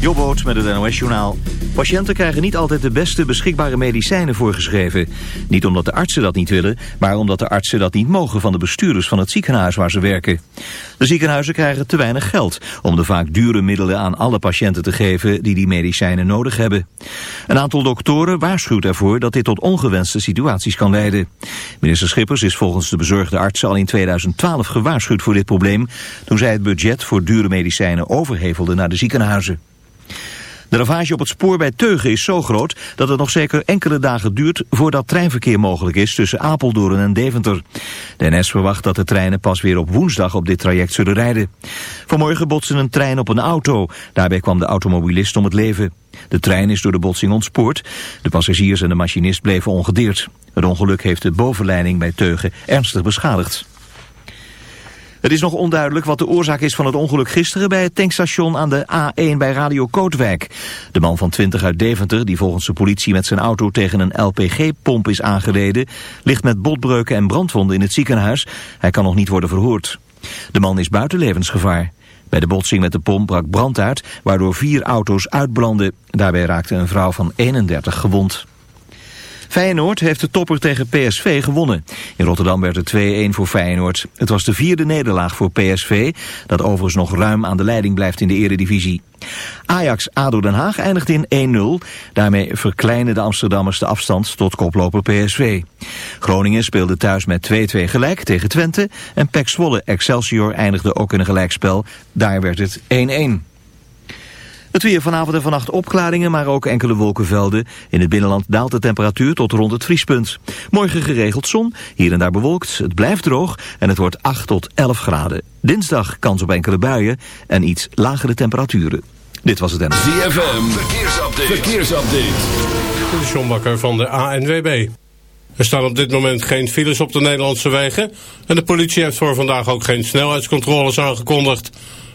Jobboot met het NOS-journaal. Patiënten krijgen niet altijd de beste beschikbare medicijnen voorgeschreven. Niet omdat de artsen dat niet willen, maar omdat de artsen dat niet mogen van de bestuurders van het ziekenhuis waar ze werken. De ziekenhuizen krijgen te weinig geld om de vaak dure middelen aan alle patiënten te geven die die medicijnen nodig hebben. Een aantal doktoren waarschuwt ervoor dat dit tot ongewenste situaties kan leiden. Minister Schippers is volgens de bezorgde artsen al in 2012 gewaarschuwd voor dit probleem toen zij het budget voor dure medicijnen overhevelde naar de ziekenhuizen. De ravage op het spoor bij Teugen is zo groot dat het nog zeker enkele dagen duurt voordat treinverkeer mogelijk is tussen Apeldoorn en Deventer. De NS verwacht dat de treinen pas weer op woensdag op dit traject zullen rijden. Vanmorgen botste een trein op een auto. Daarbij kwam de automobilist om het leven. De trein is door de botsing ontspoord. De passagiers en de machinist bleven ongedeerd. Het ongeluk heeft de bovenleiding bij Teugen ernstig beschadigd. Het is nog onduidelijk wat de oorzaak is van het ongeluk gisteren bij het tankstation aan de A1 bij Radio Kootwijk. De man van 20 uit Deventer, die volgens de politie met zijn auto tegen een LPG-pomp is aangereden, ligt met botbreuken en brandwonden in het ziekenhuis. Hij kan nog niet worden verhoord. De man is buiten levensgevaar. Bij de botsing met de pomp brak brand uit, waardoor vier auto's uitbrandden. Daarbij raakte een vrouw van 31 gewond. Feyenoord heeft de topper tegen PSV gewonnen. In Rotterdam werd het 2-1 voor Feyenoord. Het was de vierde nederlaag voor PSV, dat overigens nog ruim aan de leiding blijft in de eredivisie. Ajax-ADO Den Haag eindigt in 1-0. Daarmee verkleinen de Amsterdammers de afstand tot koploper PSV. Groningen speelde thuis met 2-2 gelijk tegen Twente. En Pek Zwolle Excelsior eindigde ook in een gelijkspel. Daar werd het 1-1. Het weer vanavond en vannacht opklaringen, maar ook enkele wolkenvelden. In het binnenland daalt de temperatuur tot rond het vriespunt. Morgen geregeld zon, hier en daar bewolkt. Het blijft droog en het wordt 8 tot 11 graden. Dinsdag kans op enkele buien en iets lagere temperaturen. Dit was het en. ZFM, verkeersupdate. verkeersupdate. De John Bakker van de ANWB. Er staan op dit moment geen files op de Nederlandse wegen. En de politie heeft voor vandaag ook geen snelheidscontroles aangekondigd.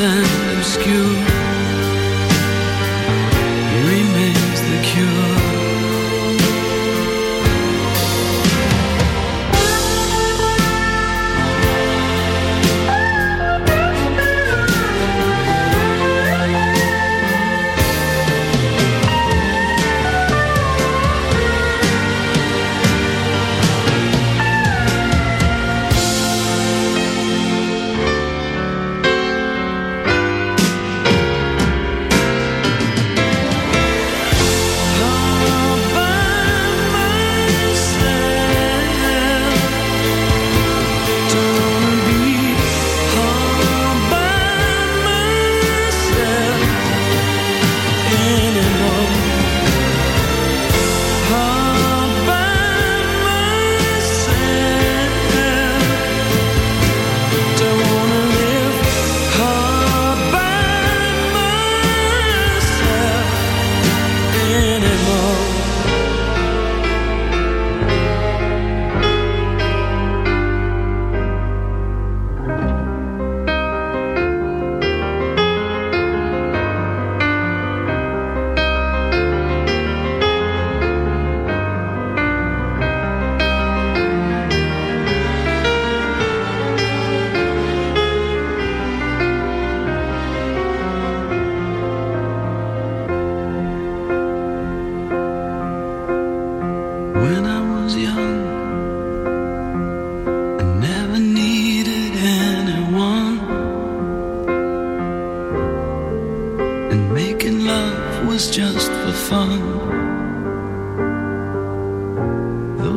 and obscure.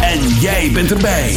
En jij bent erbij.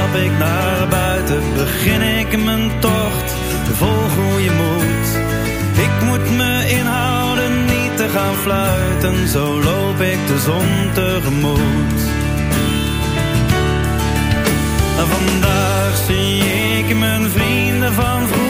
stap ik naar buiten, begin ik mijn tocht, vol hoe moed. moet. Ik moet me inhouden, niet te gaan fluiten, zo loop ik de zon tegemoet. Vandaag zie ik mijn vrienden van vroeger